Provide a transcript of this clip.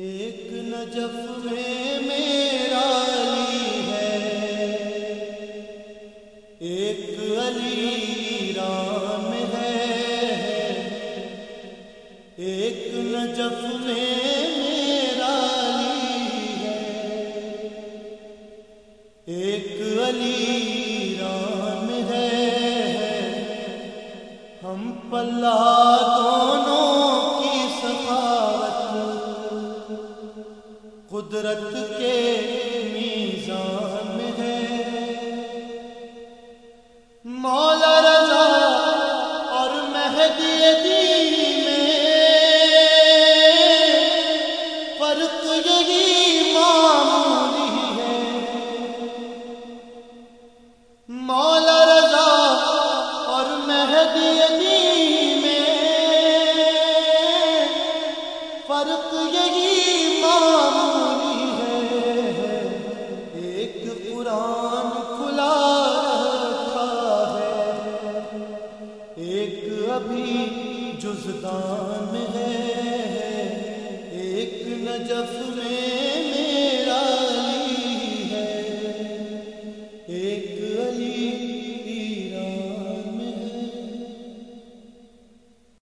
ایک نجف میں میرا علی ہے۔ ایک علی رام ہے۔ ایک نجف میں میرا علی ہے۔ ایک علی رام ہے۔ ہم پلہ دونوں قدرت کے میزان میں ہے۔ مولا رضا اور مہدی میں فرق یہی معمولی ہے۔ مولا رضا اور مہدی میں فرق یہی معمولی ابھی جزدان ہے ایک نجف میں